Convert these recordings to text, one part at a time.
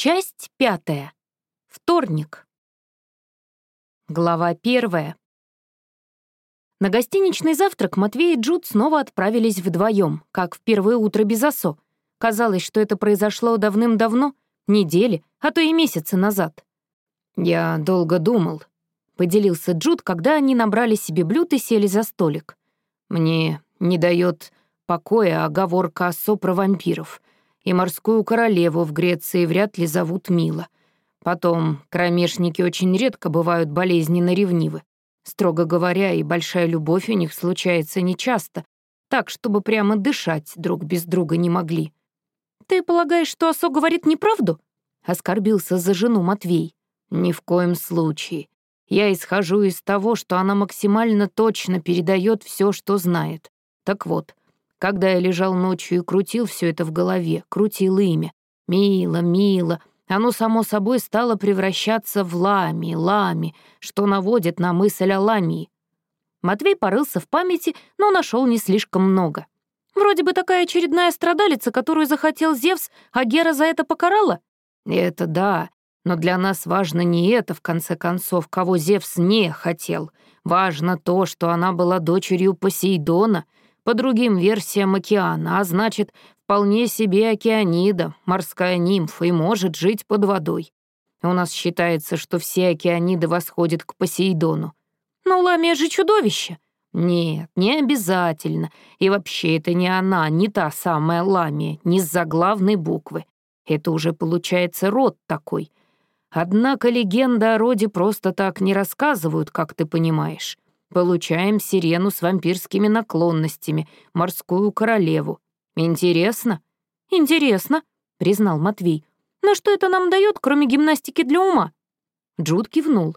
Часть пятая. Вторник. Глава первая. На гостиничный завтрак Матвей и Джуд снова отправились вдвоем, как в первое утро без осо. Казалось, что это произошло давным-давно, недели, а то и месяцы назад. «Я долго думал», — поделился Джуд, когда они набрали себе блюд и сели за столик. «Мне не дает покоя оговорка осо про вампиров и морскую королеву в Греции вряд ли зовут Мила. Потом, кромешники очень редко бывают болезненно ревнивы. Строго говоря, и большая любовь у них случается нечасто, так, чтобы прямо дышать друг без друга не могли. «Ты полагаешь, что Осо говорит неправду?» — оскорбился за жену Матвей. «Ни в коем случае. Я исхожу из того, что она максимально точно передает все, что знает. Так вот, когда я лежал ночью и крутил все это в голове, крутил имя. Мило, мило. Оно, само собой, стало превращаться в лами, лами, что наводит на мысль о ламии. Матвей порылся в памяти, но нашел не слишком много. Вроде бы такая очередная страдалица, которую захотел Зевс, а Гера за это покарала? Это да, но для нас важно не это, в конце концов, кого Зевс не хотел. Важно то, что она была дочерью Посейдона — по другим версиям океана, а значит, вполне себе океанида, морская нимфа и может жить под водой. У нас считается, что все океаниды восходят к Посейдону. Но Ламия же чудовище. Нет, не обязательно. И вообще это не она, не та самая Ламия, не с заглавной буквы. Это уже получается род такой. Однако легенда о роде просто так не рассказывают, как ты понимаешь. Получаем сирену с вампирскими наклонностями, морскую королеву. Интересно? Интересно, признал Матвей. Но что это нам дает, кроме гимнастики для ума? Джуд кивнул.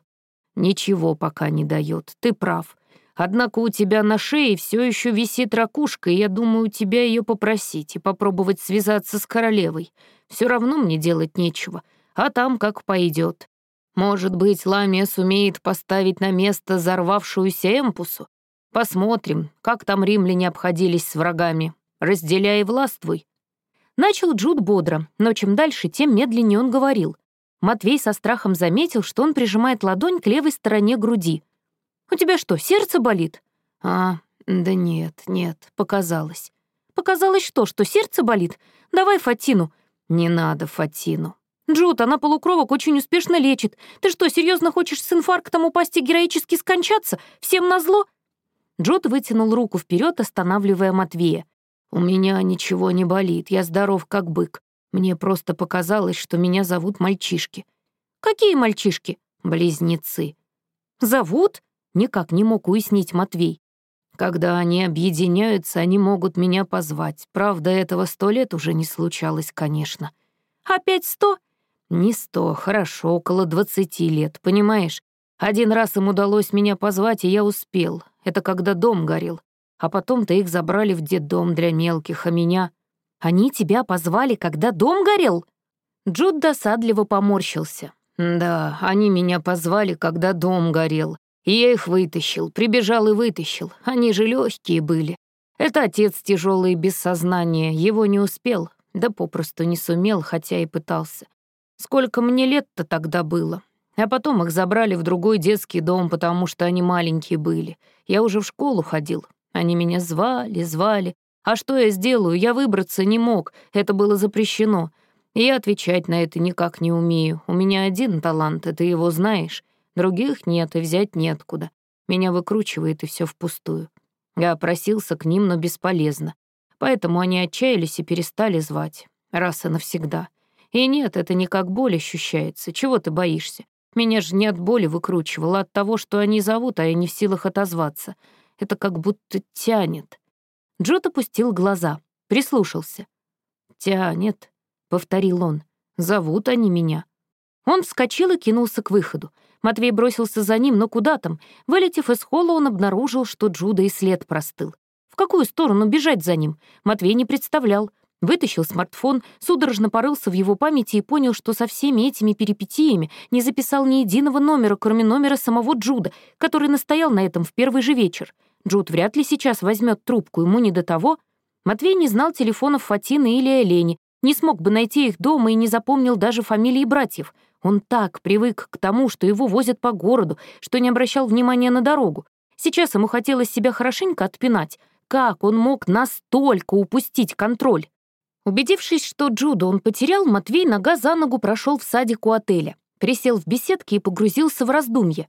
Ничего пока не дает, ты прав. Однако у тебя на шее все еще висит ракушка, и я думаю, тебя ее попросить и попробовать связаться с королевой. Все равно мне делать нечего, а там как пойдет. Может быть, Ламия сумеет поставить на место взорвавшуюся Эмпусу? Посмотрим, как там римляне обходились с врагами. Разделяй и властвуй. Начал Джуд бодро, но чем дальше, тем медленнее он говорил. Матвей со страхом заметил, что он прижимает ладонь к левой стороне груди. «У тебя что, сердце болит?» «А, да нет, нет, показалось». «Показалось что, что сердце болит? Давай Фатину». «Не надо Фатину. Джуд, она полукровок очень успешно лечит. Ты что, серьезно хочешь с инфарктом упасть и героически скончаться? Всем назло?» Джуд вытянул руку вперед, останавливая Матвея. «У меня ничего не болит, я здоров как бык. Мне просто показалось, что меня зовут мальчишки». «Какие мальчишки?» «Близнецы». «Зовут?» — никак не мог уяснить Матвей. «Когда они объединяются, они могут меня позвать. Правда, этого сто лет уже не случалось, конечно». «Опять сто?» Не сто, хорошо, около двадцати лет, понимаешь? Один раз им удалось меня позвать, и я успел. Это когда дом горел. А потом-то их забрали в детдом для мелких, а меня... Они тебя позвали, когда дом горел? Джуд досадливо поморщился. Да, они меня позвали, когда дом горел. И я их вытащил, прибежал и вытащил. Они же легкие были. Это отец тяжелый без сознания, его не успел, да попросту не сумел, хотя и пытался. Сколько мне лет-то тогда было? А потом их забрали в другой детский дом, потому что они маленькие были. Я уже в школу ходил. Они меня звали, звали. А что я сделаю? Я выбраться не мог. Это было запрещено. И я отвечать на это никак не умею. У меня один талант, и ты его знаешь. Других нет, и взять неоткуда. Меня выкручивает, и все впустую. Я просился к ним, но бесполезно. Поэтому они отчаялись и перестали звать. Раз и навсегда. И нет, это не как боль ощущается. Чего ты боишься? Меня же не от боли выкручивало, от того, что они зовут, а я не в силах отозваться. Это как будто тянет. Джот опустил глаза, прислушался. «Тянет», — повторил он. «Зовут они меня». Он вскочил и кинулся к выходу. Матвей бросился за ним, но куда там? Вылетев из холла, он обнаружил, что Джуда и след простыл. В какую сторону бежать за ним? Матвей не представлял. Вытащил смартфон, судорожно порылся в его памяти и понял, что со всеми этими перипетиями не записал ни единого номера, кроме номера самого Джуда, который настоял на этом в первый же вечер. Джуд вряд ли сейчас возьмет трубку, ему не до того. Матвей не знал телефонов Фатины или Элени, Не смог бы найти их дома и не запомнил даже фамилии братьев. Он так привык к тому, что его возят по городу, что не обращал внимания на дорогу. Сейчас ему хотелось себя хорошенько отпинать. Как он мог настолько упустить контроль? Убедившись, что Джуда он потерял, Матвей нога за ногу прошел в садик у отеля, присел в беседке и погрузился в раздумье.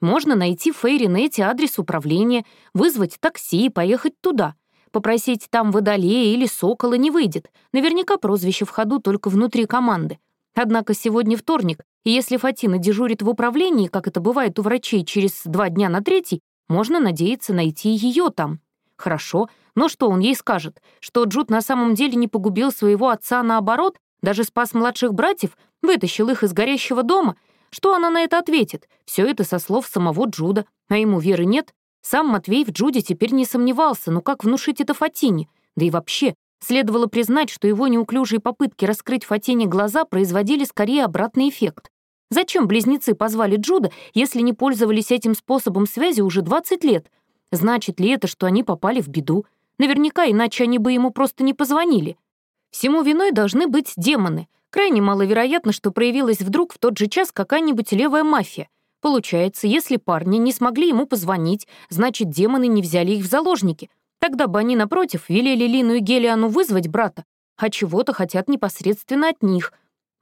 Можно найти в Фейринете адрес управления, вызвать такси и поехать туда. Попросить там водолея или сокола не выйдет. Наверняка прозвище в ходу только внутри команды. Однако сегодня вторник, и если Фатина дежурит в управлении, как это бывает у врачей через два дня на третий, можно надеяться найти ее там. Хорошо, но что он ей скажет? Что Джуд на самом деле не погубил своего отца наоборот, даже спас младших братьев, вытащил их из горящего дома? Что она на это ответит? Все это со слов самого Джуда, а ему веры нет. Сам Матвей в Джуде теперь не сомневался, но как внушить это Фатине? Да и вообще, следовало признать, что его неуклюжие попытки раскрыть Фатине глаза производили скорее обратный эффект. Зачем близнецы позвали Джуда, если не пользовались этим способом связи уже 20 лет? Значит ли это, что они попали в беду? Наверняка, иначе они бы ему просто не позвонили. Всему виной должны быть демоны. Крайне маловероятно, что проявилась вдруг в тот же час какая-нибудь левая мафия. Получается, если парни не смогли ему позвонить, значит, демоны не взяли их в заложники. Тогда бы они, напротив, велели Лину и Гелиану вызвать брата, а чего-то хотят непосредственно от них.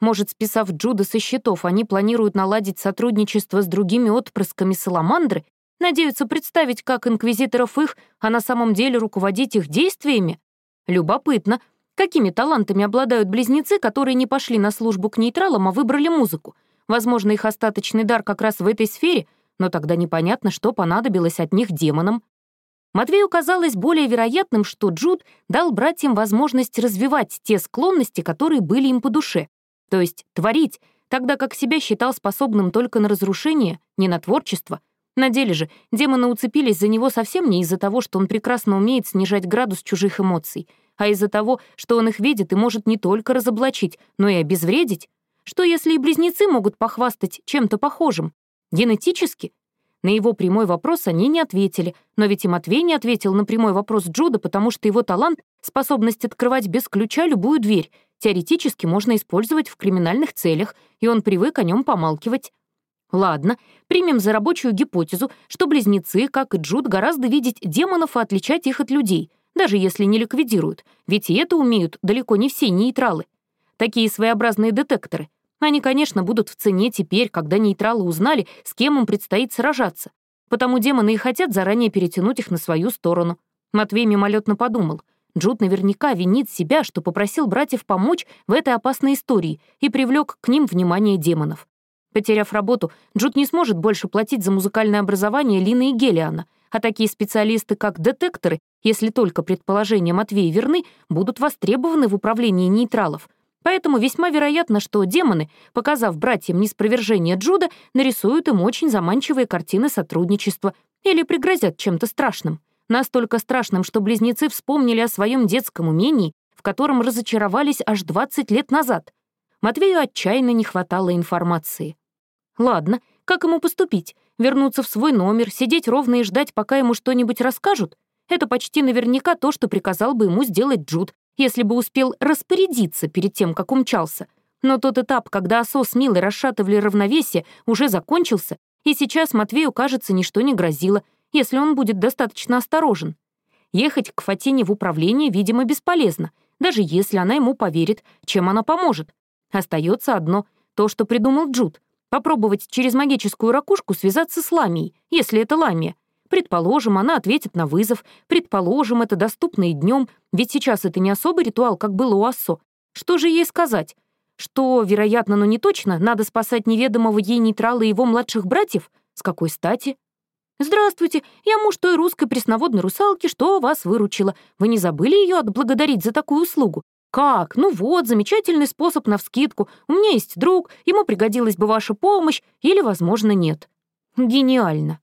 Может, списав Джуда со счетов, они планируют наладить сотрудничество с другими отпрысками Саламандры Надеются представить как инквизиторов их, а на самом деле руководить их действиями? Любопытно, какими талантами обладают близнецы, которые не пошли на службу к нейтралам, а выбрали музыку. Возможно, их остаточный дар как раз в этой сфере, но тогда непонятно, что понадобилось от них демонам. Матвею казалось более вероятным, что Джуд дал братьям возможность развивать те склонности, которые были им по душе, то есть творить, тогда как себя считал способным только на разрушение, не на творчество — на деле же демоны уцепились за него совсем не из-за того, что он прекрасно умеет снижать градус чужих эмоций, а из-за того, что он их видит и может не только разоблачить, но и обезвредить. Что если и близнецы могут похвастать чем-то похожим? Генетически? На его прямой вопрос они не ответили, но ведь и Матвей не ответил на прямой вопрос Джуда, потому что его талант — способность открывать без ключа любую дверь — теоретически можно использовать в криминальных целях, и он привык о нем помалкивать. Ладно, примем за рабочую гипотезу, что близнецы, как и Джуд, гораздо видеть демонов и отличать их от людей, даже если не ликвидируют, ведь и это умеют далеко не все нейтралы. Такие своеобразные детекторы. Они, конечно, будут в цене теперь, когда нейтралы узнали, с кем им предстоит сражаться. Потому демоны и хотят заранее перетянуть их на свою сторону. Матвей мимолетно подумал. Джуд наверняка винит себя, что попросил братьев помочь в этой опасной истории и привлек к ним внимание демонов. Потеряв работу, Джуд не сможет больше платить за музыкальное образование Лины и Гелиана, а такие специалисты, как детекторы, если только предположения Матвея верны, будут востребованы в управлении нейтралов. Поэтому весьма вероятно, что демоны, показав братьям неспровержение Джуда, нарисуют им очень заманчивые картины сотрудничества или пригрозят чем-то страшным. Настолько страшным, что близнецы вспомнили о своем детском умении, в котором разочаровались аж 20 лет назад. Матвею отчаянно не хватало информации. Ладно, как ему поступить? Вернуться в свой номер, сидеть ровно и ждать, пока ему что-нибудь расскажут? Это почти наверняка то, что приказал бы ему сделать Джуд, если бы успел распорядиться перед тем, как умчался. Но тот этап, когда Осо с Милой расшатывали равновесие, уже закончился, и сейчас Матвею, кажется, ничто не грозило, если он будет достаточно осторожен. Ехать к Фатине в управление, видимо, бесполезно, даже если она ему поверит, чем она поможет. Остается одно — то, что придумал Джуд — Попробовать через магическую ракушку связаться с Ламией, если это Ламия. Предположим, она ответит на вызов. Предположим, это доступно и днем, ведь сейчас это не особый ритуал, как было у Ассо. Что же ей сказать? Что, вероятно, но не точно, надо спасать неведомого ей нейтрала и его младших братьев? С какой стати? «Здравствуйте, я муж той русской пресноводной русалки, что вас выручила. Вы не забыли ее отблагодарить за такую услугу? «Как? Ну вот, замечательный способ навскидку. У меня есть друг, ему пригодилась бы ваша помощь, или, возможно, нет». Гениально.